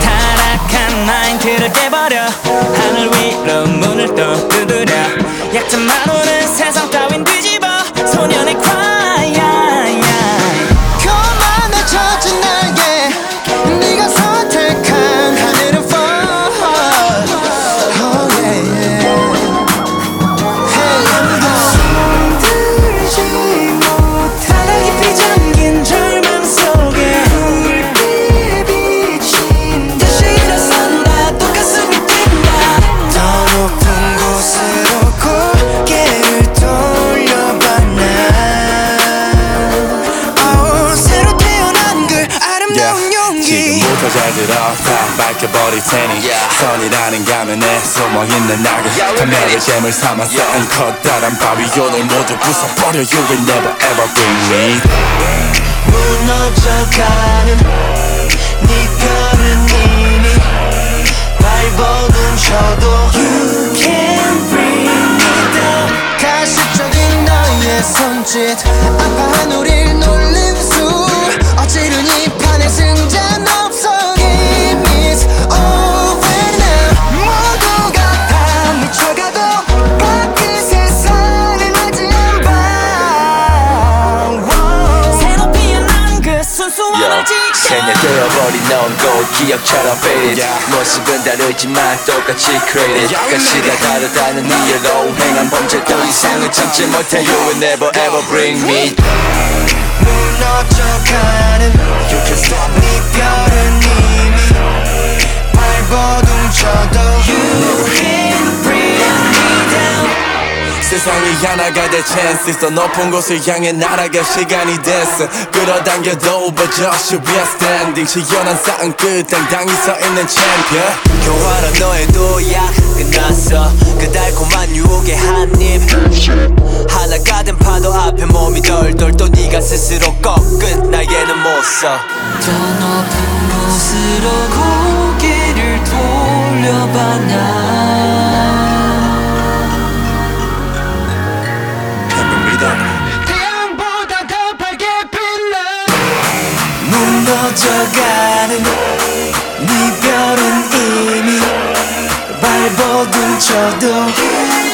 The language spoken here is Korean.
타락한 마인드를 깨버려 하늘 위로 문을 또 두드려 약점만 잘 들어 다 밝혀버릴 테니. 선이라는 가면에 숨어있는 나를 카메라를 잼을 삼아서 이 커다란 바위온을 모두 부숴버려. You will never ever bring me. 무너져가는 네 별은 이미 발버둥 쳐도 You can bring me down. 가식적인 너의 손짓 아파한 우릴 놀림수. 어찌르니 그 순수한 생략 지경 되어버린 넌곧 기억처럼 faded 모습은 다르지만 똑같이 created. 가시가 다르다는 이유로 행한 범죄 더 이상은 참지 못해. You will never ever bring me. 무너져 세상이 하나가 될 chance 더 높은 곳을 향해 날아갈 시간이 됐어. 끌어당겨도 over Joshua standing. 시원한 싸움 끝 당당히 서 있는 챔피언 교활한 너의 도약 끝났어. 그 달콤한 유혹의 한입. 하나가 된 파도 앞에 몸이 덜덜 또 네가 스스로 꺾은 나에게는 못써. 더 높은 곳으로 무너져가는 네 별은 이미 발버둥 쳐도